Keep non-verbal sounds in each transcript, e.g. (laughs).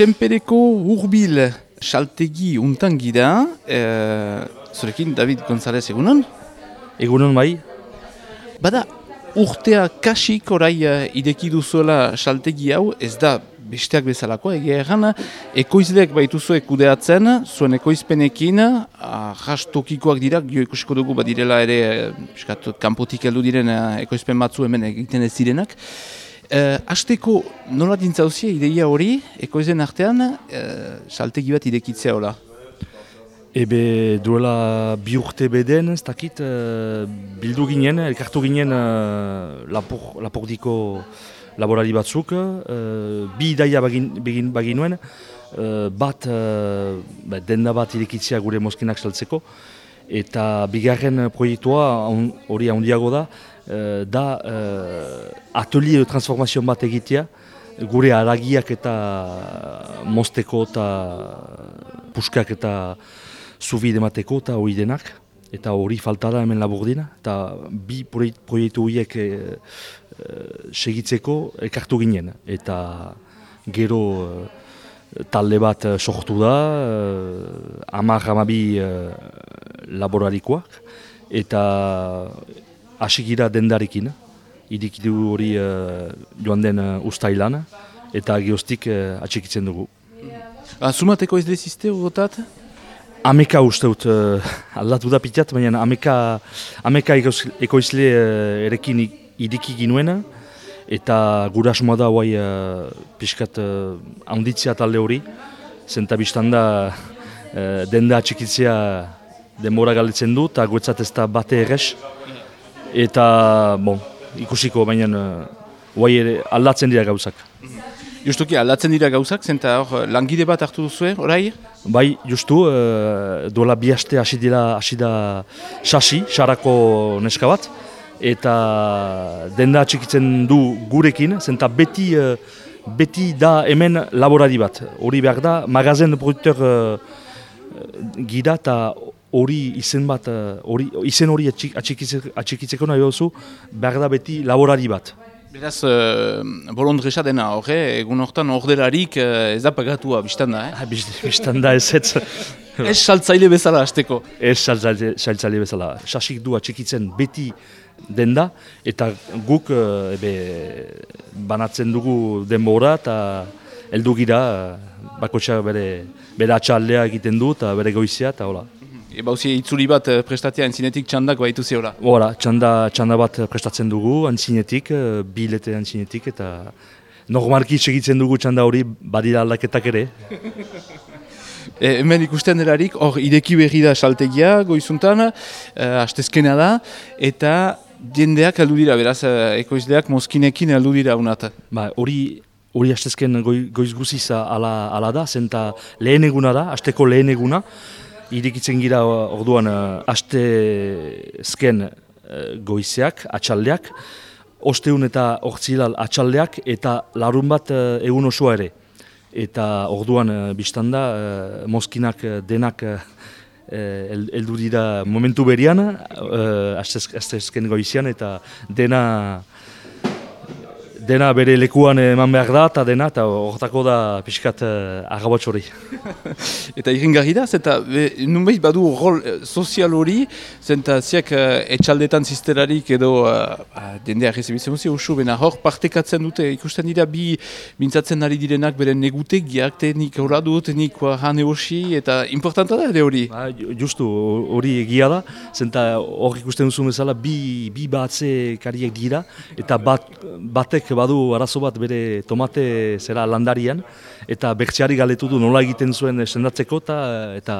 Senpereko urbil saltegi untan gira, e, zurekin David González egunon? Egunon bai? Bada, urtea kasik orai uh, ideki duzuela saltegi hau, ez da besteak bezalako, egia erran, ekoizleak baituzue kudeatzen, zuen ekoizpenekin, jastokikoak dira, gio ikusiko dugu badirela ere, piskat, kanpotik heldu diren ekoizpen batzu hemen egiten ez direnak. Uh, Azteko nola dintzauzia ideia hori, ekoizlen artean, uh, saltegi bat idekitzea hola? Ebe duela bi urte beden, ez dakit, uh, bildu ginen, elkartu ginen uh, lapur, lapurdiko laborari batzuk, uh, bi idaia bagin, begin, baginuen, uh, bat, uh, denda bat irekitzea gure moskinak saltzeko, eta bigarren proiektua hori handiago da, da uh, atelier transformazio bat egitea, gure aragiak eta mosteko eta puskak eta zubi demateko eta hori denak. Eta hori falta da hemen laburdina. Eta bi proiektu horiek e, segitzeko ekartu ginen. Eta gero talde bat sortu da, e, amar amabi e, laborarikoak. Eta hasigira dendarekin, irikidu hori uh, joan den uh, ustailan, eta geostik uh, atxikitzen dugu. Zumateko ez dezizte ugotat? Ameka uste dut, uh, aldatu da pitat, baina ameka, ameka ekoizle uh, erekin iriki ginuen, eta gura asmoa da guai uh, pixkat uh, handitzea talde hori, zenta biztan da uh, denda atxikitzea denbora galditzen du, eta guetzat ez da bate errez, eta bon, ikusiko baina uh, ere aldatzen dira gauzak. Justuki aldatzen dira gauzak, zenta hor langide bat hartu duzu, orai? Bai, justu, uh, duela bi haste hasi dira hasi da sasi, sarako neska bat, eta denda txikitzen du gurekin, zenta beti, uh, beti da hemen laborari bat. Hori behar da, magazen produkteur uh, gira eta hori izen bat, eh, hori, izen hori atxikitzeko nahi duzu, behar da beti laborari bat. Beraz, uh, bolondresa dena, horre, egun hortan orderarik uh, ez da pagatua, biztan da, eh? Ah, biztan da ez ez. ez saltzaile bezala, azteko. Ez saltzaile, saltzaile bezala. Sasik du atxikitzen beti denda, eta guk uh, ebe, banatzen dugu denbora, eta heldu gira, uh, bakotxa bere, bere atxaldea egiten du, eta bere goizia, eta hola. Eba huzi itzuli bat eh, prestatzea antzinetik txandak baitu zehola? Hora, txanda, txanda bat prestatzen dugu antzinetik, eh, bilete antzinetik, eta normalki segitzen dugu txanda hori badira aldaketak ere. (laughs) e, hemen ikusten delarik, hor ideki berri da saltegia goizuntan, e, hastezkena da, eta jendeak aldu dira, beraz, ekoizleak mozkinekin aldu dira unat. Ba, hori hori hastezken goiz guziza ala, ala da, zenta lehen eguna da, hasteko lehen eguna, irikitzen gira orduan uh, aste zken uh, goizeak, atxaldeak, osteun eta ortsilal atxaldeak eta larun bat uh, egun osoa ere. Eta orduan biztanda, uh, mozkinak denak uh, eldu dira momentu berian, aste ezken goizean eta dena dena bere lekuan eman behar da, eta dena, eta horretako da pixkat uh, hori. (laughs) eta iringarri da, zenta nunbait badu rol uh, sozial hori, zenta ziak uh, etxaldetan zisterarik edo uh, dendea rezibitzen muzi, usu, bena hor partekatzen dute, ikusten dira bi mintzatzen ari direnak bere negute, giakte nik horra dut, nik hane hosi, eta importanta da ere hori? Ba, justu, hori egia da, zenta hor ikusten duzu bezala bi, bi batze kariek dira, eta bat, batek badu arazo bat bere tomate zera landarian, eta bertxeari galetu du nola egiten zuen sendatzeko eta eta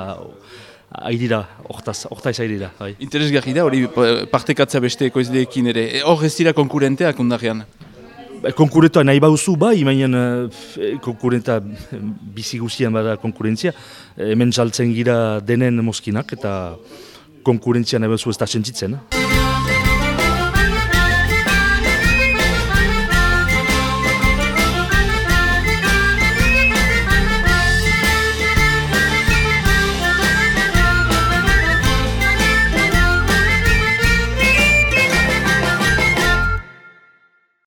aidira, hortaz, hortaz aidira. Bai. Interesgarri da, hori partekatzea beste ekoizleekin ere. E, hor ez dira konkurenteak ondarean? Konkurenta nahi bauzu bai, mainan e, konkurenta bizi guztian bada konkurentzia. Hemen saltzen gira denen moskinak eta konkurentzia nahi bauzu ez da sentzitzen.